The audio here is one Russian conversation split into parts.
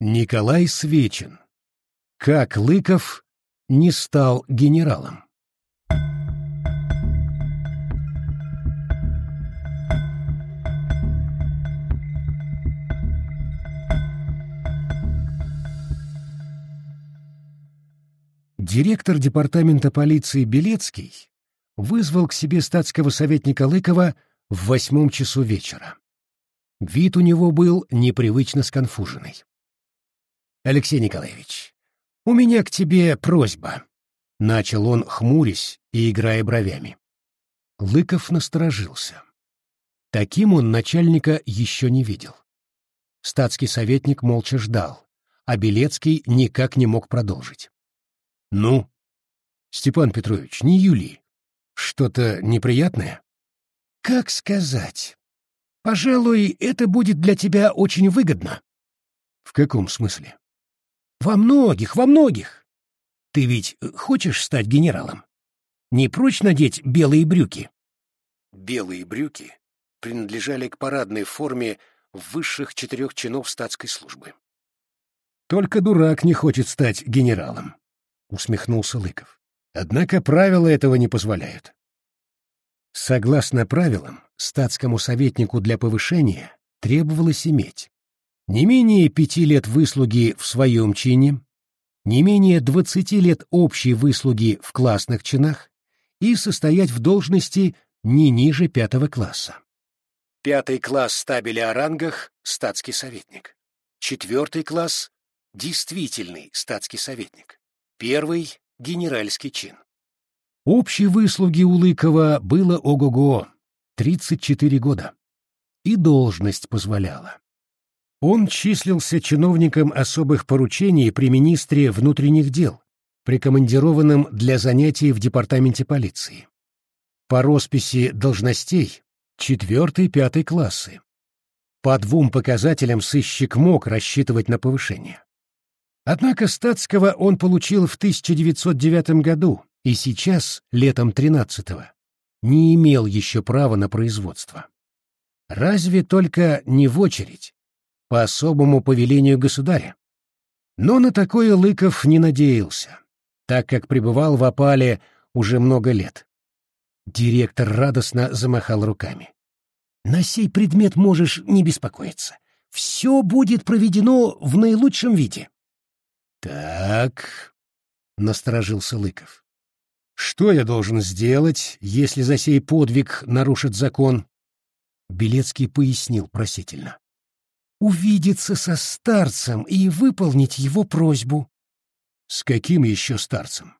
Николай Свечин. Как Лыков не стал генералом. Директор департамента полиции Белецкий вызвал к себе статского советника Лыкова в восьмом часу вечера. Вид у него был непривычно сконфуженный. «Алексей Николаевич, у меня к тебе просьба», — начал он, хмурясь и играя бровями. Лыков насторожился. Таким он начальника еще не видел. Статский советник молча ждал, а Белецкий никак не мог продолжить. «Ну, Степан Петрович, не Юли. Что-то неприятное?» «Как сказать? Пожалуй, это будет для тебя очень выгодно». «В каком смысле?» «Во многих, во многих. Ты ведь хочешь стать генералом? Не прочь надеть белые брюки?» Белые брюки принадлежали к парадной форме высших четырех чинов статской службы. «Только дурак не хочет стать генералом», — усмехнулся Лыков. «Однако правила этого не позволяют. Согласно правилам, статскому советнику для повышения требовалось иметь не менее пяти лет выслуги в своем чине, не менее двадцати лет общей выслуги в классных чинах и состоять в должности не ниже пятого класса. Пятый класс стабеля о рангах – статский советник. Четвертый класс – действительный статский советник. Первый – генеральский чин. Общей выслуги у Лыкова было ого-го — 34 года. И должность позволяла. Он числился чиновником особых поручений при министре внутренних дел, прикомандированным для занятий в департаменте полиции. По росписи должностей четвертый-пятый классы. По двум показателям сыщик мог рассчитывать на повышение. Однако статского он получил в 1909 году, и сейчас, летом 13-го, не имел еще права на производство. Разве только не в очередь, по особому повелению государя. Но на такое Лыков не надеялся, так как пребывал в опале уже много лет. Директор радостно замахал руками. «На сей предмет можешь не беспокоиться. Все будет проведено в наилучшем виде». «Так», — насторожился Лыков. Что я должен сделать, если за сей подвиг нарушит закон? Белецкий пояснил просительно. Увидеться со старцем и выполнить его просьбу. С каким еще старцем?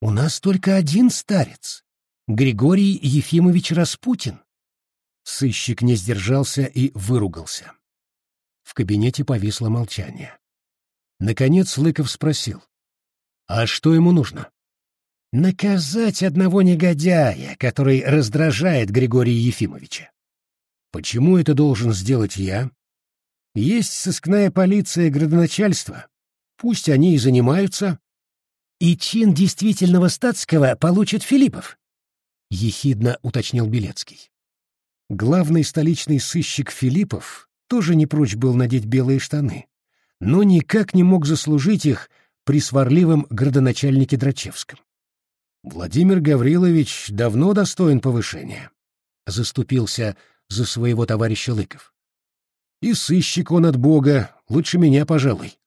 У нас только один старец. Григорий Ефимович Распутин. Сыщик не сдержался и выругался. В кабинете повисло молчание. Наконец Лыков спросил. «А что ему нужно?» Наказать одного негодяя, который раздражает Григория Ефимовича. Почему это должен сделать я? Есть сыскная полиция градоначальства. Пусть они и занимаются. И чин действительного статского получит Филиппов, — ехидно уточнил Белецкий. Главный столичный сыщик Филиппов тоже не прочь был надеть белые штаны, но никак не мог заслужить их при сварливом градоначальнике Драчевском. Владимир Гаврилович давно достоин повышения. Заступился за своего товарища Лыков. И сыщик он от Бога, лучше меня, пожалуй.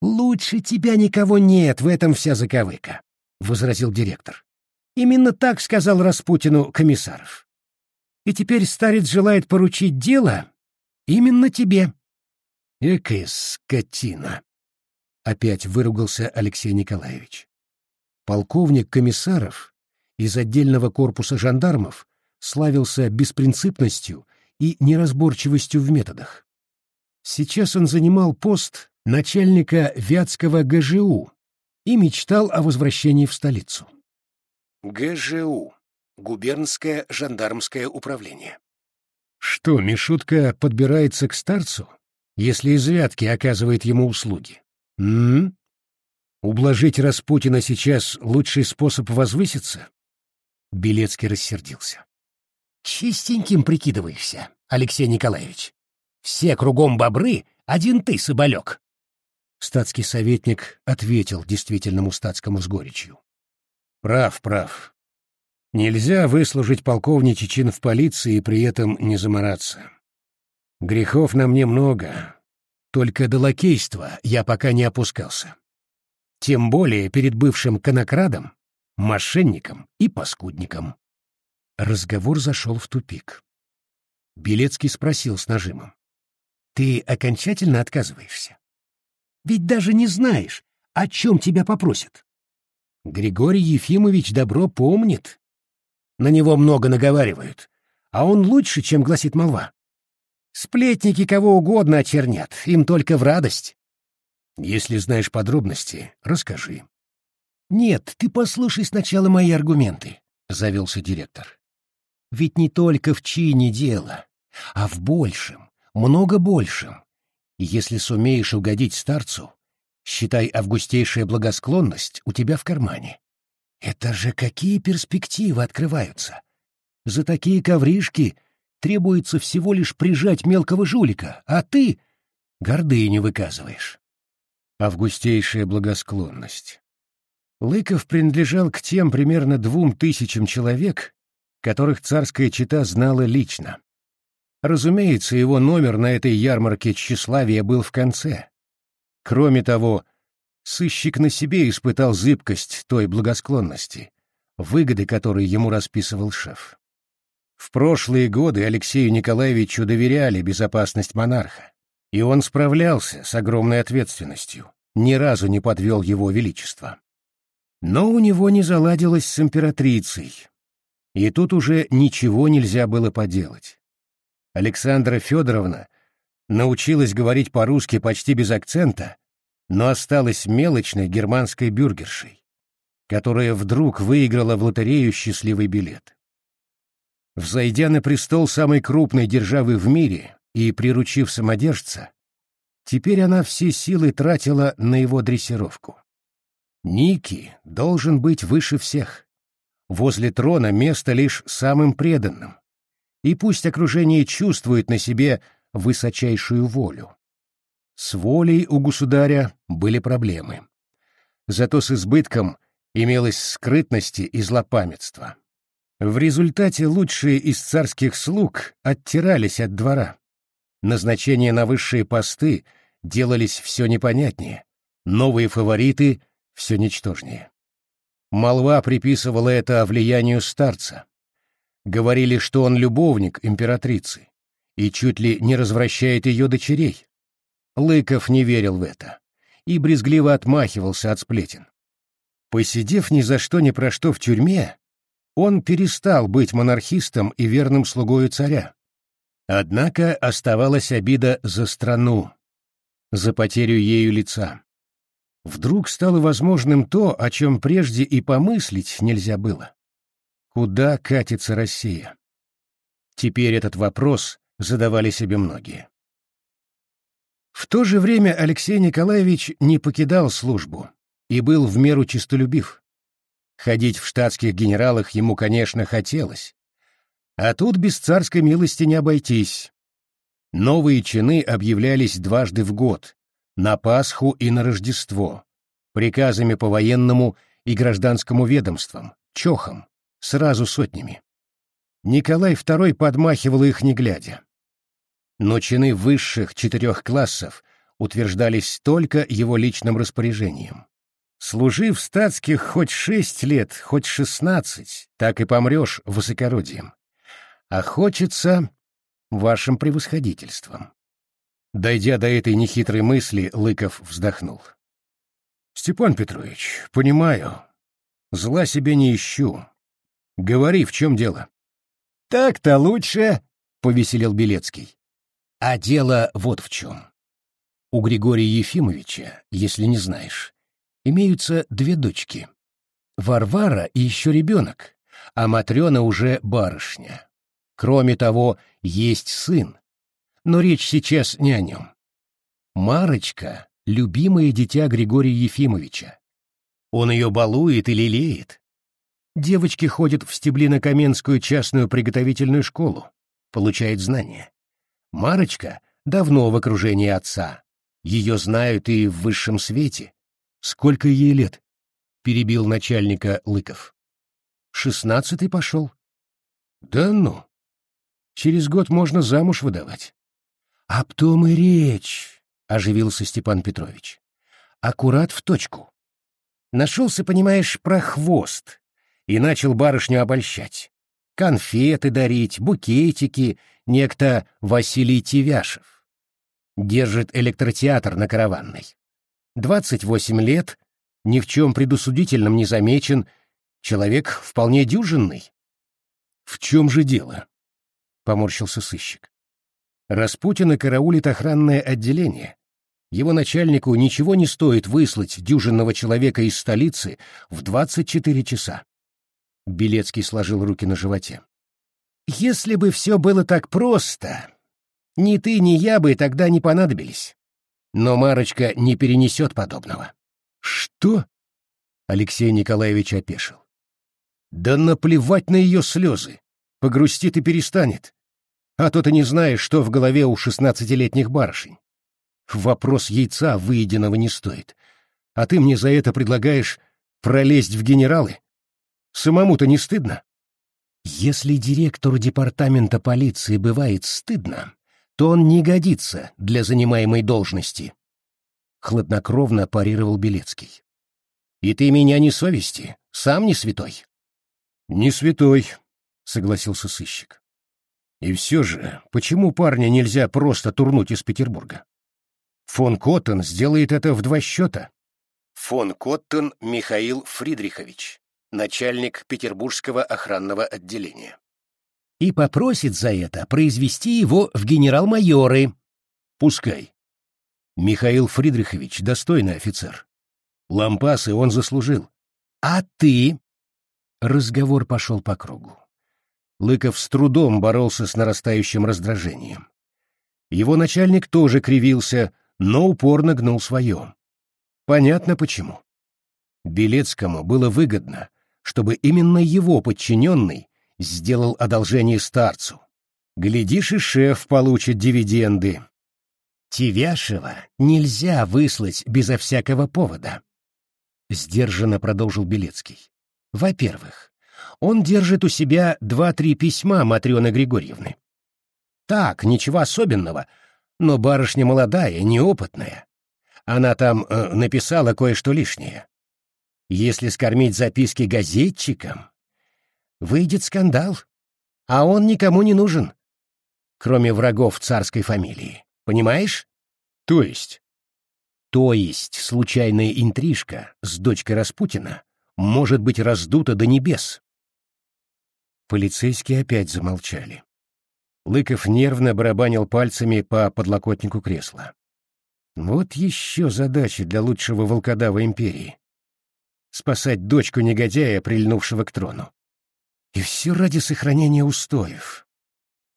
Лучше тебя никого нет, в этом вся заковыка, возразил директор. Именно так сказал Распутину комиссаров. И теперь старец желает поручить дело именно тебе. Экая скотина! Опять выругался Алексей Николаевич полковник Комиссаров из отдельного корпуса жандармов славился беспринципностью и неразборчивостью в методах. Сейчас он занимал пост начальника Вятского ГЖУ и мечтал о возвращении в столицу. ГЖУ — губернское жандармское управление. Что, Мишутка подбирается к старцу, если из Вятки оказывает ему услуги? М? Ублажить Распутина сейчас лучший способ возвыситься? Белецкий рассердился. Чистеньким прикидываешься, Алексей Николаевич. Все кругом бобры, один ты, соболек. Статский советник ответил действительному статскому с горечью. Прав, прав. Нельзя выслужить полковничий чин в полиции и при этом не замораться. Грехов на мне много, только до лакейства я пока не опускался. Тем более перед бывшим конокрадом, мошенником и паскудником. Разговор зашел в тупик. Белецкий спросил с нажимом. «Ты окончательно отказываешься? Ведь даже не знаешь, о чем тебя попросят». Григорий Ефимович добро помнит. На него много наговаривают, а он лучше, чем гласит молва. Сплетники кого угодно очернят, им только в радость. Если знаешь подробности, расскажи. Нет, ты послушай сначала мои аргументы, — завелся директор. Ведь не только в чине дело, а в большем, много большем. если сумеешь угодить старцу, считай августейшая благосклонность у тебя в кармане. Это же какие перспективы открываются! За такие ковришки требуется всего лишь прижать мелкого жулика, а ты гордыню выказываешь. Августейшая благосклонность. Лыков принадлежал к тем примерно двум тысячам человек, которых царская чита знала лично. Разумеется, его номер на этой ярмарке тщеславия был в конце. Кроме того, сыщик на себе испытал зыбкость той благосклонности, выгоды которой ему расписывал шеф. В прошлые годы Алексею Николаевичу доверяли безопасность монарха, и он справлялся с огромной ответственностью, ни разу не подвел его величество. Но у него не заладилось с императрицей, и тут уже ничего нельзя было поделать. Александра Федоровна научилась говорить по-русски почти без акцента, но осталась мелочной германской бюргершей, которая вдруг выиграла в лотерею счастливый билет. Взойдя на престол самой крупной державы в мире и приручив самодержца, теперь она все силы тратила на его дрессировку. Ники должен быть выше всех. Возле трона место лишь самым преданным. И пусть окружение чувствует на себе высочайшую волю. С волей у государя были проблемы. Зато с избытком имелось скрытности и злопамятства. В результате лучшие из царских слуг оттирались от двора. Назначения на высшие посты делались все непонятнее, новые фавориты — все ничтожнее. Молва приписывала это влиянию старца. Говорили, что он любовник императрицы и чуть ли не развращает ее дочерей. Лыков не верил в это и брезгливо отмахивался от сплетен. Посидев ни за что ни про что в тюрьме, он перестал быть монархистом и верным слугою царя. Однако оставалась обида за страну, за потерю ею лица. Вдруг стало возможным то, о чем прежде и помыслить нельзя было. Куда катится Россия? Теперь этот вопрос задавали себе многие. В то же время Алексей Николаевич не покидал службу и был в меру честолюбив. Ходить в штатских генералах ему, конечно, хотелось. А тут без царской милости не обойтись. Новые чины объявлялись дважды в год, на Пасху и на Рождество, приказами по военному и гражданскому ведомствам, чохам, сразу сотнями. Николай II подмахивал их не глядя. Но чины высших четырех классов утверждались только его личным распоряжением. Служив статских хоть шесть лет, хоть шестнадцать, так и помрешь высокородием. А хочется вашим превосходительством. Дойдя до этой нехитрой мысли, Лыков вздохнул. «Степан Петрович, понимаю. Зла себе не ищу. Говори, в чем дело?» «Так-то лучше», — повеселил Белецкий. «А дело вот в чем. У Григория Ефимовича, если не знаешь, имеются две дочки. Варвара и еще ребенок, а Матрена уже барышня. Кроме того, есть сын. Но речь сейчас не о нем. Марочка — любимое дитя Григория Ефимовича. Он ее балует и лелеет. Девочки ходят в Стеблино-Каменскую частную приготовительную школу, получает знания. Марочка давно в окружении отца, Ее знают и в высшем свете. Сколько ей лет? Перебил начальника Лыков. Шестнадцатый пошел. Да ну. Через год можно замуж выдавать. Об том и речь, оживился Степан Петрович. Аккурат в точку. Нашелся, понимаешь, про хвост и начал барышню обольщать. Конфеты дарить, букетики, некто Василий Тивяшев. Держит электротеатр на караванной. Двадцать восемь лет, ни в чем предусудительном не замечен, человек вполне дюжинный. В чем же дело? — поморщился сыщик. Распутина караулит охранное отделение. Его начальнику ничего не стоит выслать дюжинного человека из столицы в двадцать четыре часа. Белецкий сложил руки на животе. «Если бы все было так просто, ни ты, ни я бы тогда не понадобились. Но Марочка не перенесет подобного». «Что?» — Алексей Николаевич опешил. «Да наплевать на ее слезы погрустит и перестанет. А то ты не знаешь, что в голове у шестнадцатилетних барышень. Вопрос яйца выеденного не стоит. А ты мне за это предлагаешь пролезть в генералы? Самому-то не стыдно? Если директору департамента полиции бывает стыдно, то он не годится для занимаемой должности. Хладнокровно парировал Белецкий. И ты меня не совести, сам не святой. Не святой, — согласился сыщик. «И все же, почему парня нельзя просто турнуть из Петербурга? Фон Коттен сделает это в два счета». Фон Коттен Михаил Фридрихович, начальник Петербургского охранного отделения. «И попросит за это произвести его в генерал-майоры». «Пускай. Михаил Фридрихович — достойный офицер. Лампасы он заслужил. А ты?» Разговор пошел по кругу. Лыков с трудом боролся с нарастающим раздражением. Его начальник тоже кривился, но упорно гнул свое. Понятно почему. Белецкому было выгодно, чтобы именно его подчиненный сделал одолжение старцу. Глядишь, и шеф получит дивиденды. Тивяшева нельзя выслать безо всякого повода. Сдержанно продолжил Белецкий. Во-первых, он держит у себя два-три письма Матрёны Григорьевны. Так, ничего особенного, но барышня молодая, неопытная. Она там э, написала кое-что лишнее. Если скормить записки газетчикам, выйдет скандал, а он никому не нужен, кроме врагов царской фамилии. Понимаешь? То есть? То есть случайная интрижка с дочкой Распутина может быть раздута до небес. Полицейские опять замолчали. Лыков нервно барабанил пальцами по подлокотнику кресла. Вот еще задача для лучшего волкодава империи. Спасать дочку негодяя, прильнувшего к трону. И все ради сохранения устоев.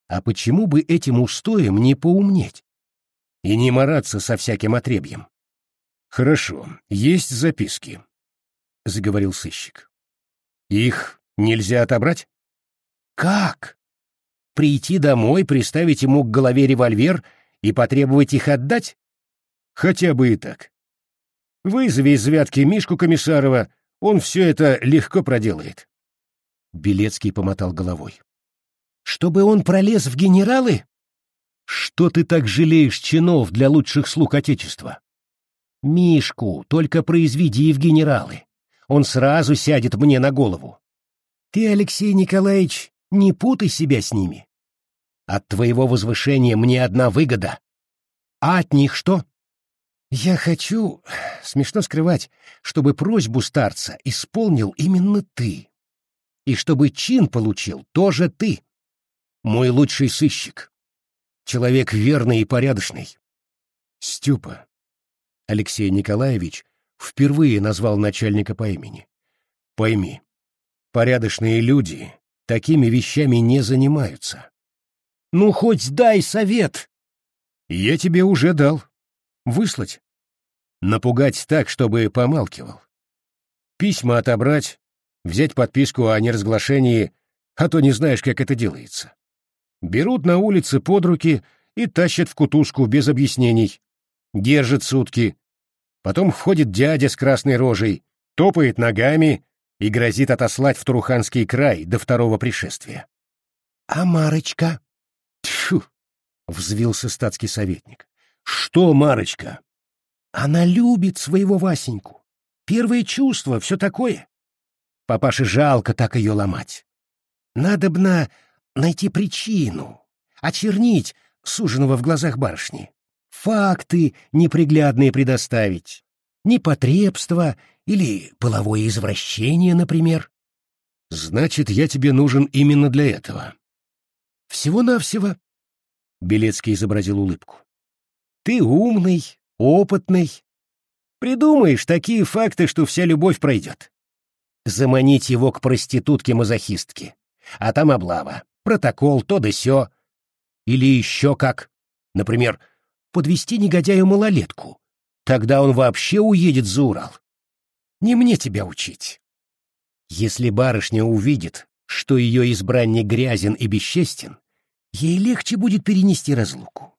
А почему бы этим устоем не поумнеть? И не мараться со всяким отребьем? Хорошо, есть записки, — заговорил сыщик. Их нельзя отобрать? Как? Прийти домой, приставить ему к голове револьвер и потребовать их отдать? Хотя бы и так. Вызови из Вятки Мишку Комиссарова, он все это легко проделает. Белецкий помотал головой. Чтобы он пролез в генералы? Что ты так жалеешь чинов для лучших слуг Отечества? Мишку только произведи в генералы. Он сразу сядет мне на голову. Ты, Алексей Николаевич, не путай себя с ними. От твоего возвышения мне одна выгода. А от них что? Я хочу, смешно скрывать, чтобы просьбу старца исполнил именно ты. И чтобы чин получил тоже ты. Мой лучший сыщик. Человек верный и порядочный. Степа. Алексей Николаевич впервые назвал начальника по имени. Пойми, порядочные люди такими вещами не занимаются. Ну, хоть дай совет. Я тебе уже дал. Выслать. Напугать так, чтобы помалкивал. Письма отобрать, взять подписку о неразглашении, а то не знаешь, как это делается. Берут на улице под руки и тащат в кутузку без объяснений. держит сутки. Потом входит дядя с красной рожей, топает ногами и грозит отослать в Туруханский край до второго пришествия. — А Марочка? — Тьфу! — взвился статский советник. — Что Марочка? — Она любит своего Васеньку. Первое чувство, все такое. Папаше жалко так ее ломать. Надобно найти причину, очернить суженого в глазах барышни, факты неприглядные предоставить, непотребство или половое извращение, например. Значит, я тебе нужен именно для этого. Всего-навсего. Белецкий изобразил улыбку. Ты умный, опытный. Придумаешь такие факты, что вся любовь пройдет. Заманить его к проститутке-мазохистке. А там облава, протокол, то да сё. Или еще как. Например, подвести негодяю малолетку. Тогда он вообще уедет за Урал. Не мне тебя учить. Если барышня увидит, что ее избранник грязен и бесчестен, ей легче будет перенести разлуку.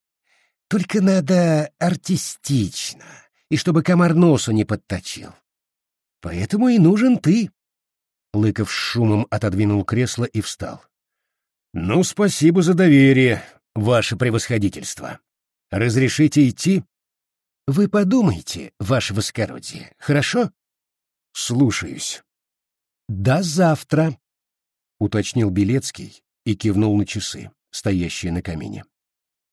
Только надо артистично, и чтобы комар носу не подточил. Поэтому и нужен ты. Лыков шумом отодвинул кресло и встал. «Ну, спасибо за доверие, ваше превосходительство. Разрешите идти?» «Вы подумайте, ваше воскородие, хорошо?» «Слушаюсь». «До завтра», — уточнил Белецкий и кивнул на часы, стоящие на камине.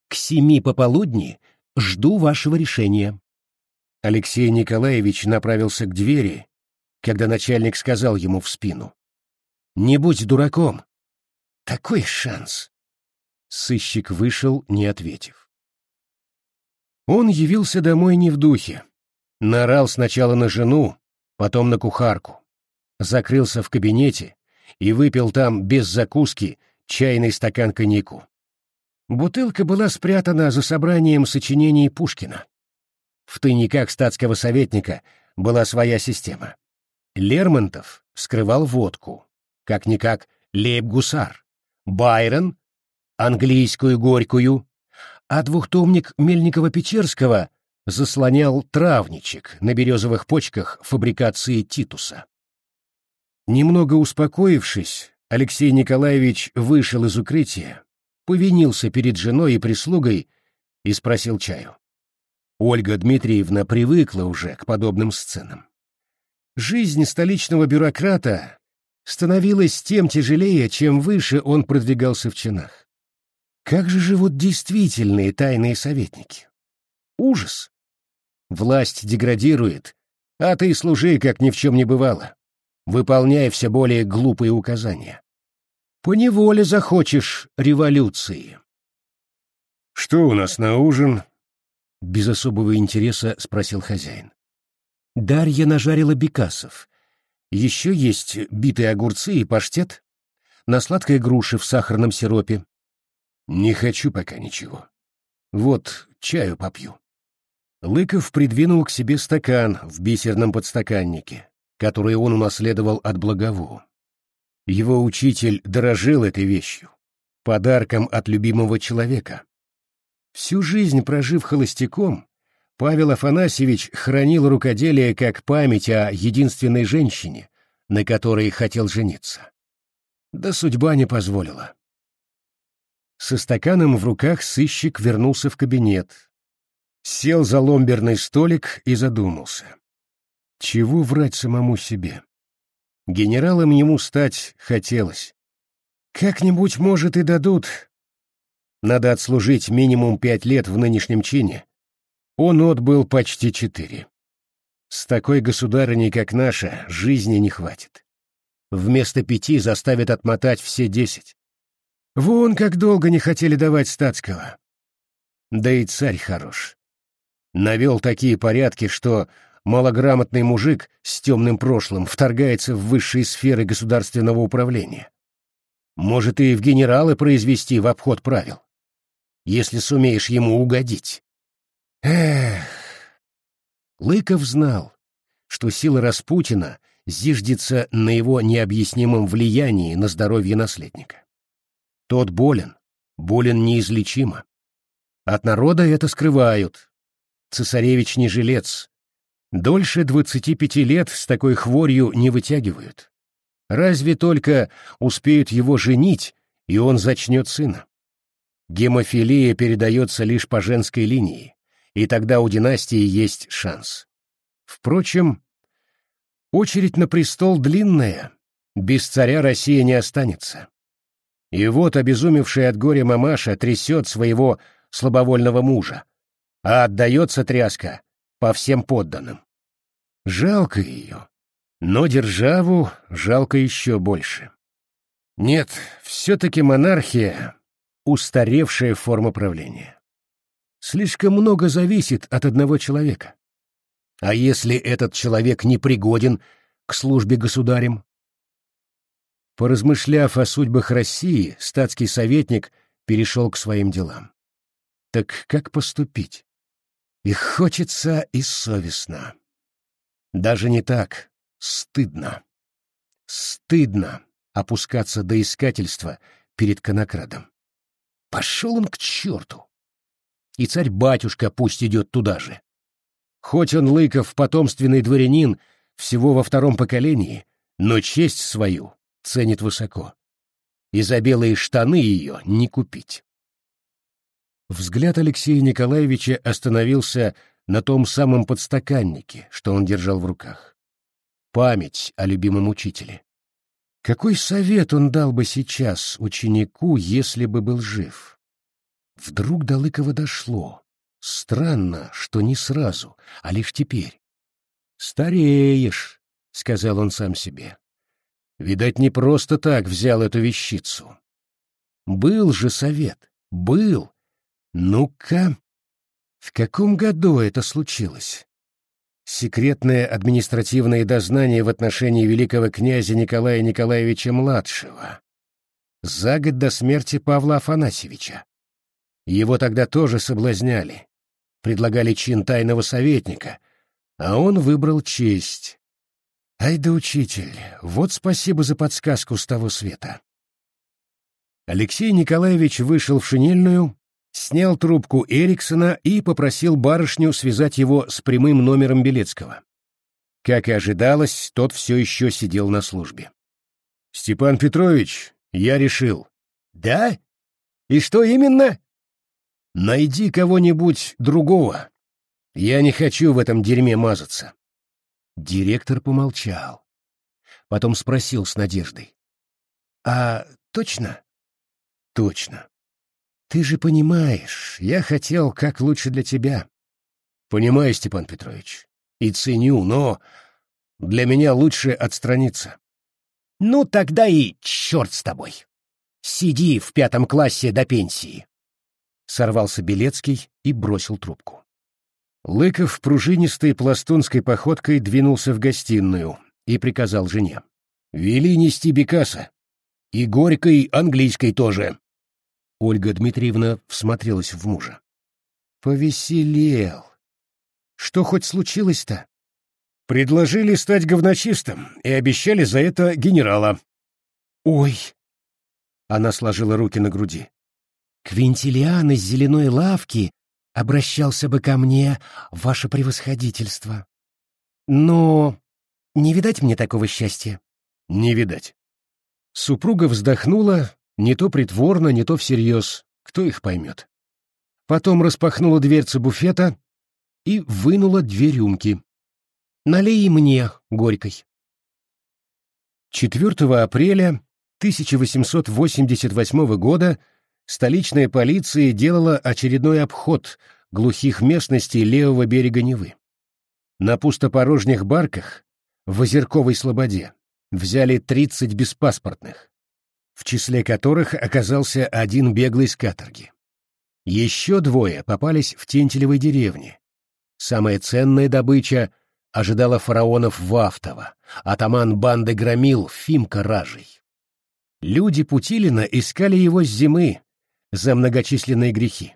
«К семи пополудни жду вашего решения». Алексей Николаевич направился к двери, когда начальник сказал ему в спину. «Не будь дураком. Такой шанс!» Сыщик вышел, не ответив. Он явился домой не в духе. Нарал сначала на жену, потом на кухарку. Закрылся в кабинете и выпил там без закуски чайный стакан коньяку. Бутылка была спрятана за собранием сочинений Пушкина. В тайниках статского советника была своя система. Лермонтов скрывал водку, как-никак лейб-гусар, Байрон — английскую горькую, а двухтомник Мельникова-Печерского заслонял травничек на березовых почках фабрикации Титуса. Немного успокоившись, Алексей Николаевич вышел из укрытия, повинился перед женой и прислугой и спросил чаю. Ольга Дмитриевна привыкла уже к подобным сценам. Жизнь столичного бюрократа становилась тем тяжелее, чем выше он продвигался в чинах. Как же живут действительные тайные советники? Ужас! Власть деградирует, а ты служи, как ни в чем не бывало, выполняя все более глупые указания. Поневоле захочешь революции. «Что у нас на ужин?» — без особого интереса спросил хозяин. Дарья нажарила бекасов. Еще есть битые огурцы и паштет. На сладкой груши в сахарном сиропе. Не хочу пока ничего. Вот, чаю попью. Лыков придвинул к себе стакан в бисерном подстаканнике, который он унаследовал от Благову. Его учитель дорожил этой вещью, подарком от любимого человека. Всю жизнь прожив холостяком, Павел Афанасьевич хранил рукоделие как память о единственной женщине, на которой хотел жениться. Да судьба не позволила. Со стаканом в руках сыщик вернулся в кабинет, сел за ломберный столик и задумался. Чего врать самому себе? Генералом ему стать хотелось. Как-нибудь, может, и дадут. Надо отслужить минимум пять лет в нынешнем чине, он отбыл почти четыре. С такой государыней, как наша, жизни не хватит. Вместо пяти заставят отмотать все десять. Вон как долго не хотели давать статского. Да и царь хорош. Навел такие порядки, что малограмотный мужик с темным прошлым вторгается в высшие сферы государственного управления. Может, и в генералы произвести в обход правил, если сумеешь ему угодить. Эх! Лыков знал, что сила Распутина зиждется на его необъяснимом влиянии на здоровье наследника. Тот болен, болен неизлечимо. От народа это скрывают. цесаревич не жилец. Дольше двадцати пяти лет с такой хворью не вытягивают. Разве только успеют его женить, и он зачнет сына. Гемофилия передается лишь по женской линии, и тогда у династии есть шанс. Впрочем, очередь на престол длинная, без царя Россия не останется. И вот обезумевшая от горя мамаша трясет своего слабовольного мужа, а отдается тряска по всем подданным. Жалко ее, но державу жалко еще больше. Нет, все-таки монархия — устаревшая форма правления. Слишком много зависит от одного человека. А если этот человек непригоден к службе государем? Поразмышляв о судьбах России, статский советник перешел к своим делам. Так как поступить? И хочется, и совестно. Даже не так. Стыдно. Стыдно опускаться до искательства перед конокрадом. Пошел он к черту. И царь-батюшка пусть идет туда же. Хоть он, Лыков, потомственный дворянин, всего во втором поколении, но честь свою ценит высоко. И за белые штаны ее не купить. Взгляд Алексея Николаевича остановился на том самом подстаканнике, что он держал в руках. Память о любимом учителе. Какой совет он дал бы сейчас ученику, если бы был жив? Вдруг до Лыкова дошло. Странно, что не сразу, а лишь теперь. «Стареешь», — сказал он сам себе. Видать, не просто так взял эту вещицу. Был же совет, был. Ну-ка, в каком году это случилось? Секретное административное дознание в отношении великого князя Николая Николаевича-младшего. За год до смерти Павла Афанасьевича. Его тогда тоже соблазняли. Предлагали чин тайного советника, а он выбрал честь. Ай да учитель, вот спасибо за подсказку с того света. Алексей Николаевич вышел в шинельную, снял трубку Эриксона и попросил барышню связать его с прямым номером Белецкого. Как и ожидалось, тот все еще сидел на службе. «Степан Петрович, я решил». «Да? И что именно?» «Найди кого-нибудь другого. Я не хочу в этом дерьме мазаться». Директор помолчал. Потом спросил с надеждой. «А точно?» «Точно. Ты же понимаешь, я хотел как лучше для тебя. Понимаю, Степан Петрович, и ценю, но для меня лучше отстраниться. Ну, тогда и черт с тобой. Сиди в пятом классе до пенсии. Сорвался Белецкий и бросил трубку. Лыков пружинистой пластунской походкой двинулся в гостиную и приказал жене. «Вели нести Бекаса. И горькой английской тоже. Ольга Дмитриевна всмотрелась в мужа. Повеселел. Что хоть случилось-то? Предложили стать говночистом и обещали за это генерала. Ой! Она сложила руки на груди. Квинтилиан из зеленой лавки обращался бы ко мне, ваше превосходительство. Но не видать мне такого счастья. Не видать. Супруга вздохнула не то притворно, не то всерьез. Кто их поймет? Потом распахнула дверцы буфета и вынула две рюмки. «Налей мне, горькой». 4 апреля 1888 года столичная полиция делала очередной обход глухих местностей левого берега Невы. На пустопорожних барках в Озерковой Слободе взяли 30 беспаспортных в числе которых оказался один беглый с каторги. Еще двое попались в Тентелевой деревне. Самая ценная добыча ожидала фараонов Вафтова, атаман банды громил Фимка Ражей. Люди Путилина искали его с зимы за многочисленные грехи.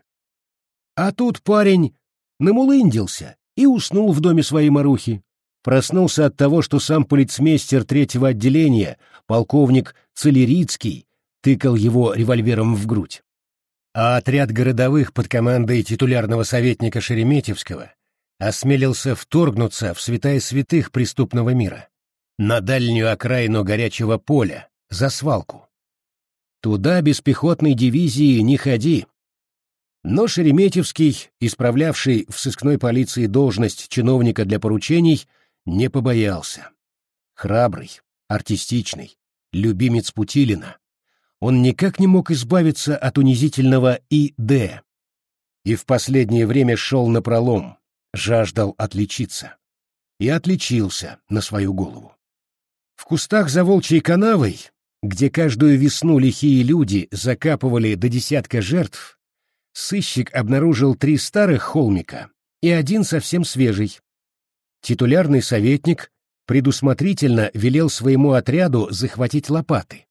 А тут парень намулындился и уснул в доме своей марухи. Проснулся от того, что сам полицмейстер третьего отделения, полковник Целерицкий, тыкал его револьвером в грудь. А отряд городовых под командой титулярного советника Шереметьевского осмелился вторгнуться в святая святых преступного мира, на дальнюю окраину горячего поля, за свалку. Туда без пехотной дивизии не ходи. Но Шереметьевский, исправлявший в сыскной полиции должность чиновника для поручений, не побоялся. Храбрый, артистичный, любимец Путилина, он никак не мог избавиться от унизительного «и-д». И в последнее время шел напролом, жаждал отличиться. И отличился на свою голову. В кустах за волчьей канавой, где каждую весну лихие люди закапывали до десятка жертв, сыщик обнаружил три старых холмика и один совсем свежий. Титулярный советник предусмотрительно велел своему отряду захватить лопаты.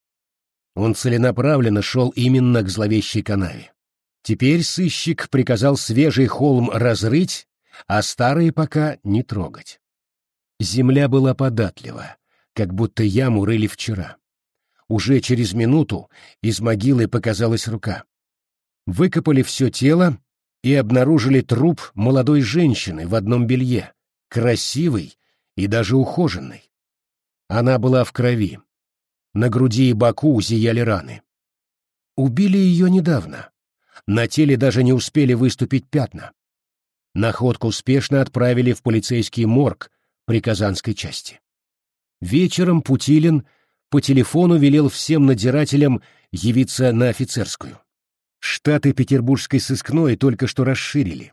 Он целенаправленно шел именно к зловещей канаве. Теперь сыщик приказал свежий холм разрыть, а старые пока не трогать. Земля была податлива, как будто яму рыли вчера. Уже через минуту из могилы показалась рука. Выкопали все тело и обнаружили труп молодой женщины в одном белье, красивой и даже ухоженной. Она была в крови. На груди и боку зияли раны. Убили ее недавно. На теле даже не успели выступить пятна. Находку успешно отправили в полицейский морг при Казанской части. Вечером Путилин по телефону велел всем надзирателям явиться на офицерскую. Штаты Петербургской сыскной только что расширили.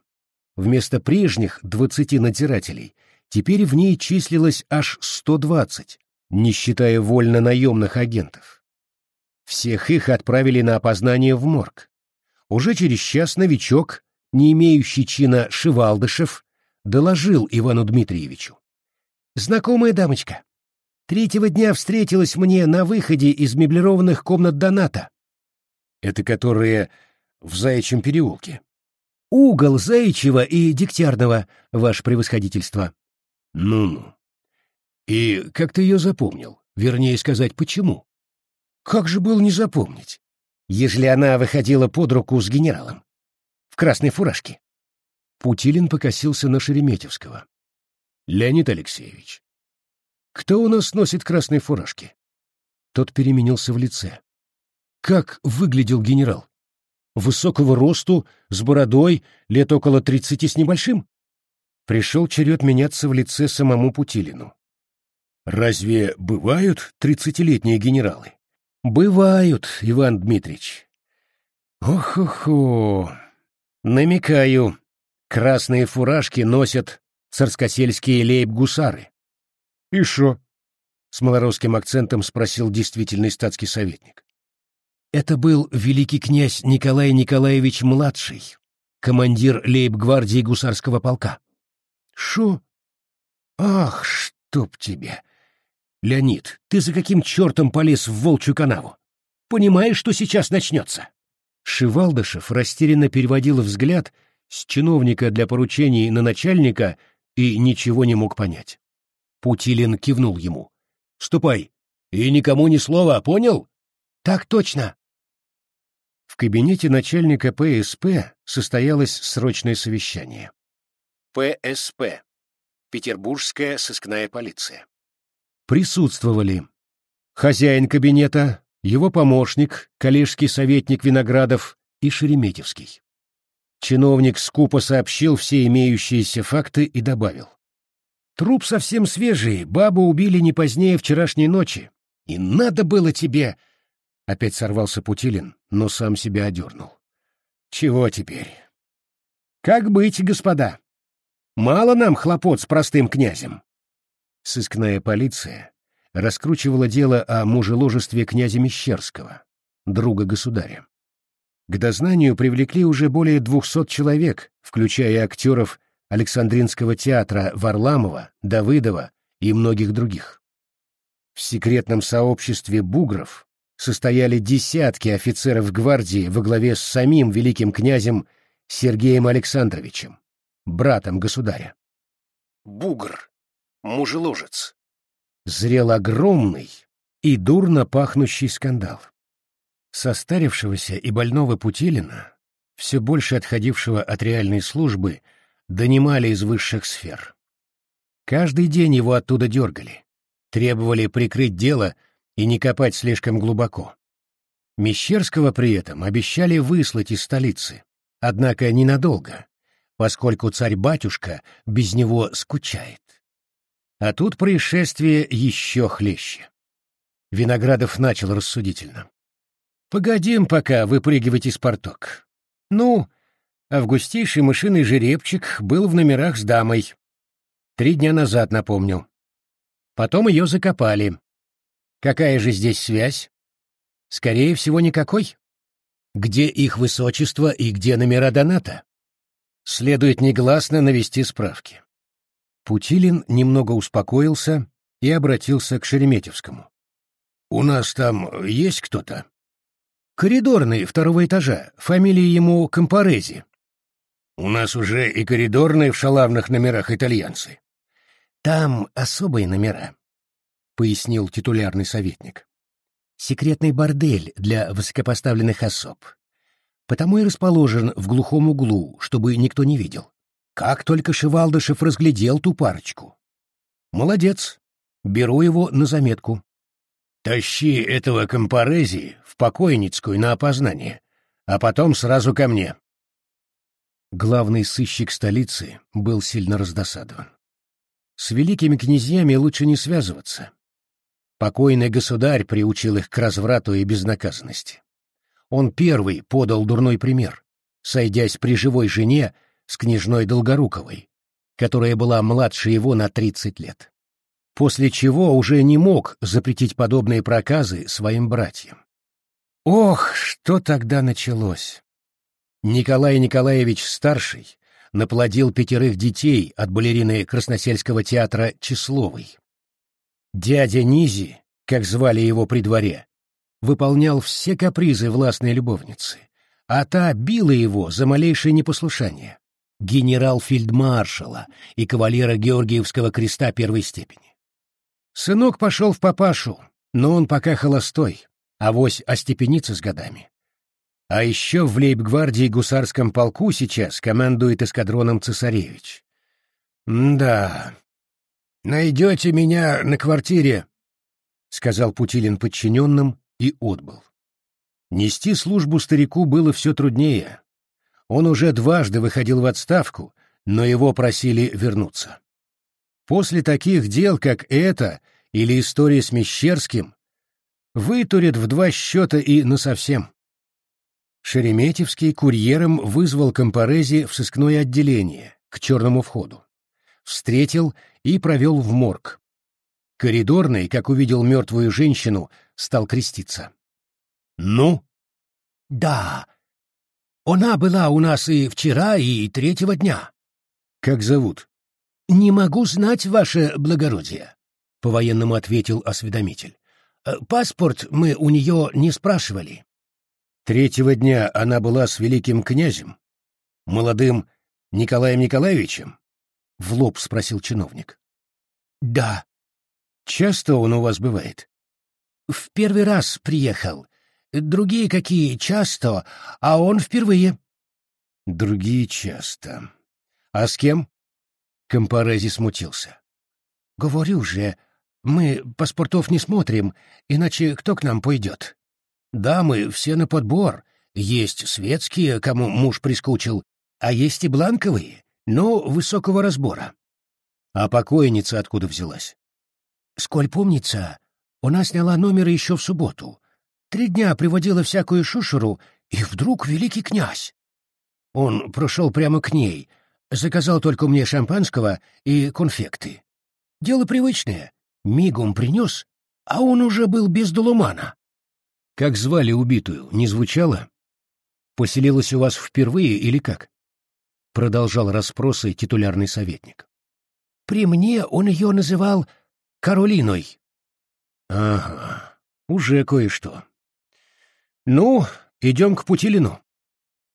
Вместо прежних 20 надзирателей теперь в ней числилось аж 120, не считая вольно-наемных агентов. Всех их отправили на опознание в морг. Уже через час новичок не имеющий чина Шивалдышев, доложил Ивану Дмитриевичу. «Знакомая дамочка. Третьего дня встретилась мне на выходе из меблированных комнат Доната». «Это которые в Заячьем переулке?» «Угол Заячьего и Дегтярного, ваше превосходительство». «Ну-ну. И как ты ее запомнил? Вернее сказать, почему?» «Как же был не запомнить, если она выходила под руку с генералом? в красной фуражке. Путилин покосился на Шереметьевского. «Леонид Алексеевич, кто у нас носит красные фуражки?» Тот переменился в лице. Как выглядел генерал? Высокого росту, с бородой, лет около тридцати с небольшим? Пришел черед меняться в лице самому Путилину. Разве бывают тридцатилетние генералы? Бывают, Иван Дмитрич. Ох-охо, Намекаю, красные фуражки носят царскосельские лейб-гусары. — И шо? — с малоросским акцентом спросил действительный статский советник. Это был великий князь Николай Николаевич-младший, командир лейб-гвардии гусарского полка. — Шо? Ах, чтоб тебе! Леонид, ты за каким чертом полез в волчью канаву? Понимаешь, что сейчас начнется? Шивалдышев растерянно переводил взгляд с чиновника для поручений на начальника и ничего не мог понять. Путилин кивнул ему. «Ступай, и никому ни слова, понял?» «Так точно!» В кабинете начальника ПСП состоялось срочное совещание. ПСП. Петербургская сыскная полиция. Присутствовали хозяин кабинета, его помощник, коллежский советник Виноградов и Шереметьевский. Чиновник скупо сообщил все имеющиеся факты и добавил. «Труп совсем свежий, бабу убили не позднее вчерашней ночи. И надо было тебе...» Опять сорвался Путилин, но сам себя одернул. «Чего теперь?» «Как быть, господа? Мало нам хлопот с простым князем». Сыскная полиция раскручивала дело о мужеложестве князя Мещерского, друга государя. К дознанию привлекли уже более двухсот человек, включая актеров Александринского театра Варламова, Давыдова и многих других. В секретном сообществе бугров состояли десятки офицеров гвардии во главе с самим великим князем Сергеем Александровичем, братом государя. Бугр, мужеложец, зрел огромный и дурно пахнущий скандал. Состарившегося и больного Путилина, все больше отходившего от реальной службы, донимали из высших сфер. Каждый день его оттуда дергали, требовали прикрыть дело и не копать слишком глубоко. Мещерского при этом обещали выслать из столицы, однако ненадолго, поскольку царь-батюшка без него скучает. А тут происшествие еще хлеще. Виноградов начал рассудительно. «Погодим пока выпрыгивать из порток. Ну, августейший мышиный жеребчик был в номерах с дамой. Три дня назад, напомню. Потом ее закопали. Какая же здесь связь? Скорее всего, никакой. Где их высочество и где номера доната? Следует негласно навести справки. Путилин немного успокоился и обратился к Шереметьевскому. «У нас там есть кто-то?» «Коридорный второго этажа, фамилия ему Компорези». «У нас уже и коридорные в шалавных номерах итальянцы». «Там особые номера», — пояснил титулярный советник. «Секретный бордель для высокопоставленных особ. Потому и расположен в глухом углу, чтобы никто не видел. Как только Шевалдышев разглядел ту парочку. Молодец. Беру его на заметку. Тащи этого компорези в покойницкую на опознание, а потом сразу ко мне. Главный сыщик столицы был сильно раздосадован. С великими князьями лучше не связываться. Покойный государь приучил их к разврату и безнаказанности. Он первый подал дурной пример, сойдясь при живой жене с княжной Долгоруковой, которая была младше его на тридцать лет. После чего уже не мог запретить подобные проказы своим братьям. Ох, что тогда началось! Николай Николаевич Старший наплодил пятерых детей от балерины Красносельского театра Числовой. Дядя Низи, как звали его при дворе, выполнял все капризы властной любовницы, а та била его за малейшее непослушание генерал-фельдмаршала и кавалера Георгиевского креста первой степени. Сынок пошел в папашу, но он пока холостой, авось остепенится с годами. А еще в лейб-гвардии гусарском полку сейчас командует эскадроном цесаревич. «Да, найдете меня на квартире», — сказал Путилин подчиненным и отбыл. Нести службу старику было все труднее. Он уже дважды выходил в отставку, но его просили вернуться. После таких дел, как это или история с Мещерским, вытурят в два счета и насовсем. Шереметьевский курьером вызвал Компорези в сыскное отделение, к черному входу. Встретил и провел в морг. Коридорный, как увидел мертвую женщину, стал креститься. «Ну?» «Да, она была у нас и вчера, и третьего дня. Как зовут? Не могу знать, ваше благородие, по-военному ответил осведомитель. Э, паспорт мы у нее не спрашивали. Третьего дня она была с великим князем, молодым Николаем Николаевичем? В лоб спросил чиновник. Да. Часто он у вас бывает? В первый раз приехал. Другие какие часто, а он впервые. Другие часто. А с кем? Компорези смутился. Говорю же, мы паспортов не смотрим, иначе кто к нам пойдет? Да, мы все на подбор. Есть светские, кому муж прискучил, а есть и бланковые, но высокого разбора. А покойница откуда взялась? Сколь помнится, она сняла номер еще в субботу, Три дня приводила всякую шушеру, и вдруг великий князь. Он прошел прямо к ней, заказал только мне шампанского и конфекты. Дело привычное. Мигом принес, а он уже был без долумана. Как звали убитую, не звучало? Поселилась у вас впервые или как? Продолжал расспросы титулярный советник. При мне он ее называл Каролиной. Ага, уже кое-что. «Ну, идем к Путилину».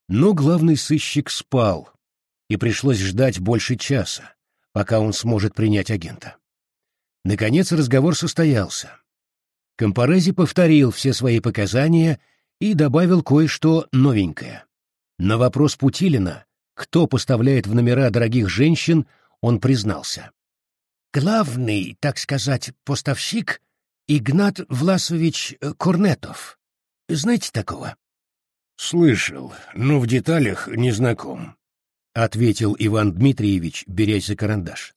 Но главный сыщик спал, и пришлось ждать больше часа, пока он сможет принять агента. Наконец разговор состоялся. Компорези повторил все свои показания и добавил кое-что новенькое. На вопрос Путилина, кто поставляет в номера дорогих женщин, он признался. «Главный, так сказать, поставщик — Игнат Власович Корнетов. Знаете такого?» «Слышал, но в деталях не знаком», — ответил Иван Дмитриевич, берясь за карандаш.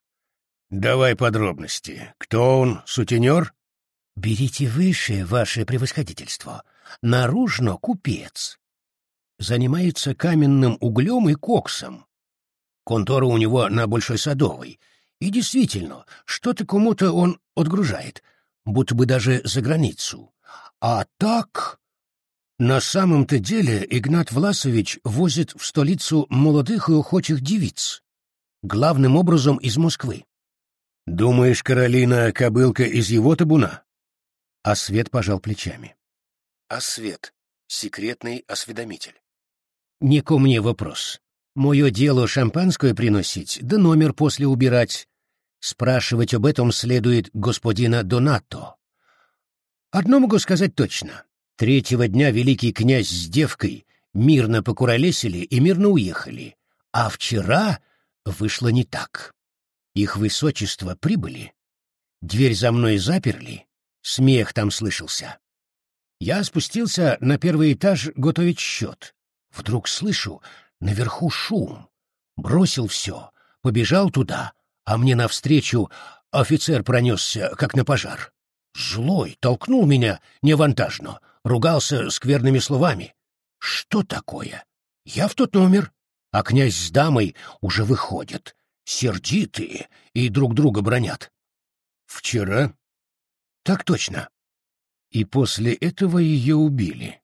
«Давай подробности. Кто он, сутенер?» «Берите выше, ваше превосходительство. Наружно купец. Занимается каменным углем и коксом. Контора у него на Большой Садовой. И действительно, что-то кому-то он отгружает, будто бы даже за границу. А так... На самом-то деле Игнат Власович возит в столицу молодых и охочих девиц, главным образом из Москвы. «Думаешь, Каролина — кобылка из его табуна?» А Свет пожал плечами. А Свет — секретный осведомитель. «Не ко мне вопрос. Мое дело шампанское приносить, да номер после убирать. Спрашивать об этом следует господина Донато. Одно могу сказать точно. Третьего дня великий князь с девкой мирно покуролесили и мирно уехали, а вчера вышло не так. Их высочество прибыли, дверь за мной заперли, смех там слышался. Я спустился на первый этаж готовить счет. Вдруг слышу, наверху шум. Бросил все, побежал туда, а мне навстречу офицер пронесся, как на пожар. Злой, толкнул меня невантажно, ругался скверными словами. Что такое? Я в тот номер, а князь с дамой уже выходят, сердитые и друг друга бронят. Вчера? Так точно. И после этого ее убили,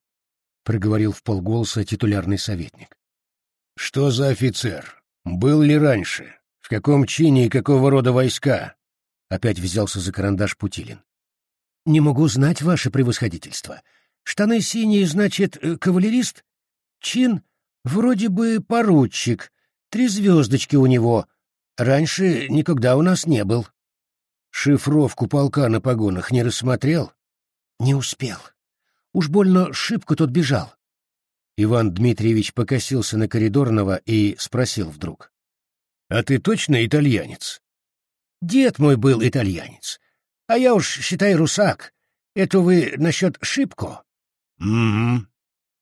проговорил в полголоса титулярный советник. Что за офицер? Был ли раньше? В каком чине и какого рода войска? Опять взялся за карандаш Путилин. Не могу знать, ваше превосходительство. Штаны синие, значит, э, кавалерист? Чин вроде бы поручик. Три звездочки у него. Раньше никогда у нас не был. Шифровку полка на погонах не рассмотрел? Не успел. Уж больно шибко тот бежал. Иван Дмитриевич покосился на коридорного и спросил вдруг. — А ты точно итальянец? — Дед мой был итальянец. А я уж, считай, русак. Это вы насчет шибко? — Угу.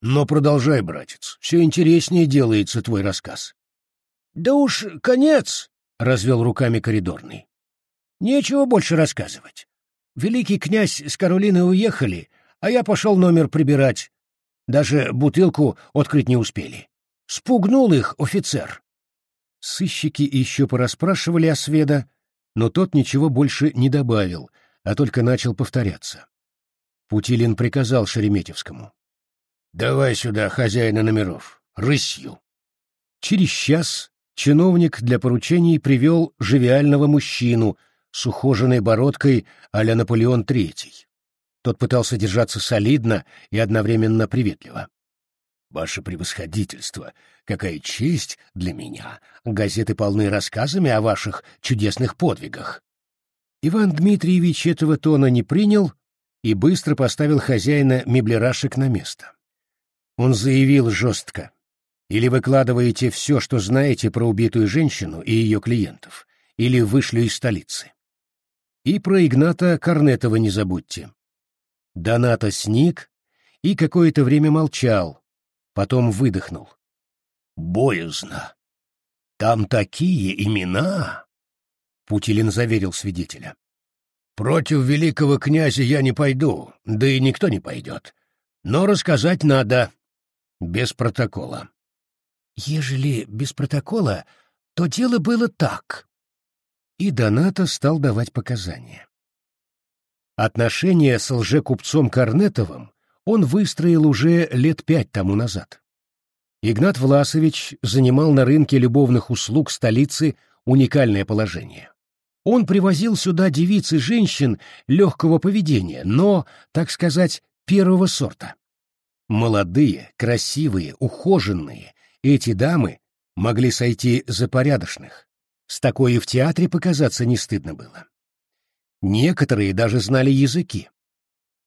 Но продолжай, братец. Все интереснее делается твой рассказ. — Да уж конец, — развел руками коридорный. — Нечего больше рассказывать. Великий князь с Каролины уехали, а я пошел номер прибирать. Даже бутылку открыть не успели. Спугнул их офицер. Сыщики еще порасспрашивали о Сведа, но тот ничего больше не добавил, а только начал повторяться. Путилин приказал Шереметьевскому. «Давай сюда хозяина номеров, рысью». Через час чиновник для поручений привел живиального мужчину с ухоженной бородкой а-ля Наполеон Третий. Тот пытался держаться солидно и одновременно приветливо. «Ваше превосходительство, какая честь для меня! Газеты полны рассказами о ваших чудесных подвигах». Иван Дмитриевич этого тона не принял и быстро поставил хозяина меблерашек на место. Он заявил жестко. «Или выкладываете все, что знаете про убитую женщину и ее клиентов, или вышлю из столицы. И про Игната Корнетова не забудьте». Доната сник и какое-то время молчал, потом выдохнул. «Боязно. Там такие имена!» Путилин заверил свидетеля. Против великого князя я не пойду, да и никто не пойдет. Но рассказать надо. Без протокола. Ежели без протокола, то дело было так. И Доната стал давать показания. Отношения с лжекупцом Корнетовым он выстроил уже лет пять тому назад. Игнат Власович занимал на рынке любовных услуг столицы уникальное положение. Он привозил сюда девиц и женщин легкого поведения, но, так сказать, первого сорта. Молодые, красивые, ухоженные, эти дамы могли сойти за порядочных. С такой и в театре показаться не стыдно было. Некоторые даже знали языки.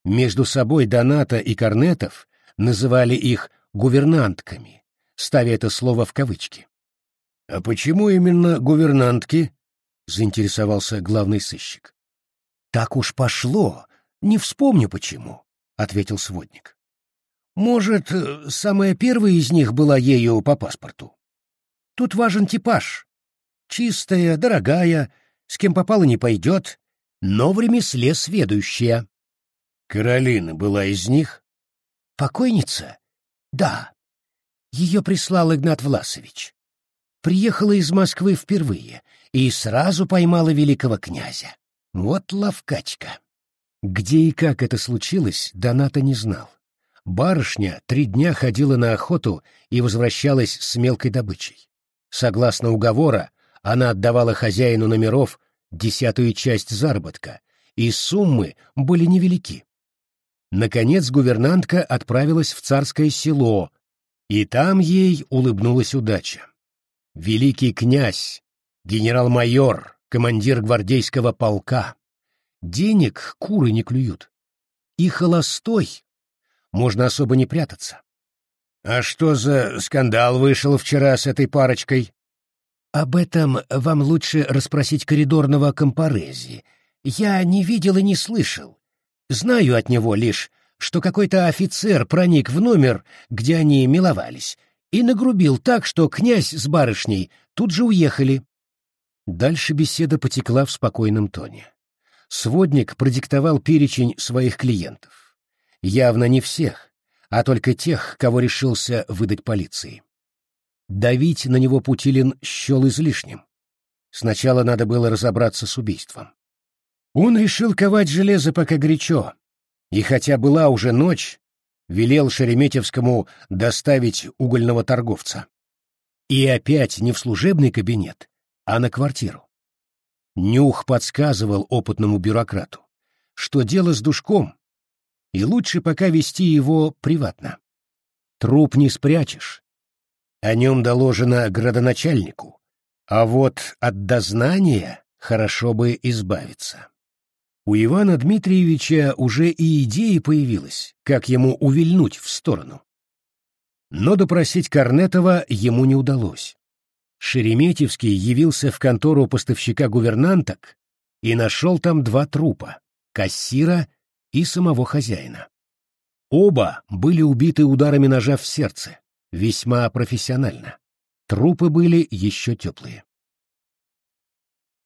Между собой Доната и Корнетов называли их гувернантками, ставя это слово в кавычки. А почему именно гувернантки? заинтересовался главный сыщик. Так уж пошло, не вспомню почему, ответил сводник. Может, самая первая из них была ею по паспорту. Тут важен типаж. Чистая, дорогая, с кем попало не пойдет, но в ремесле сведущая. Каролина была из них? Покойница? Да. Ее прислал Игнат Власович. Приехала из Москвы впервые и сразу поймала великого князя. Вот ловкачка. Где и как это случилось, Доната не знал. Барышня три дня ходила на охоту и возвращалась с мелкой добычей. Согласно уговора, она отдавала хозяину номеров десятую часть заработка, и суммы были невелики. Наконец гувернантка отправилась в царское село, и там ей улыбнулась удача. Великий князь, генерал-майор, командир гвардейского полка. Денег куры не клюют. И холостой. Можно особо не прятаться. А что за скандал вышел вчера с этой парочкой? Об этом вам лучше расспросить коридорного компорези. Я не видел и не слышал. Знаю от него лишь, что какой-то офицер проник в номер, где они миловались, и нагрубил так, что князь с барышней тут же уехали. Дальше беседа потекла в спокойном тоне. Сводник продиктовал перечень своих клиентов. Явно не всех, а только тех, кого решился выдать полиции. Давить на него Путилин счел излишним. Сначала надо было разобраться с убийством. Он решил ковать железо пока горячо, и хотя была уже ночь, велел Шереметьевскому доставить угольного торговца. И опять не в служебный кабинет, а на квартиру. Нюх подсказывал опытному бюрократу, что дело с душком, и лучше пока вести его приватно. Труп не спрячешь. О нем доложено градоначальнику, а вот от дознания хорошо бы избавиться. У Ивана Дмитриевича уже и идея появилась, как ему увильнуть в сторону. Но допросить Корнетова ему не удалось. Шереметьевский явился в контору поставщика гувернанток и нашел там два трупа — кассира и самого хозяина. Оба были убиты ударами ножа в сердце, весьма профессионально. Трупы были еще теплые.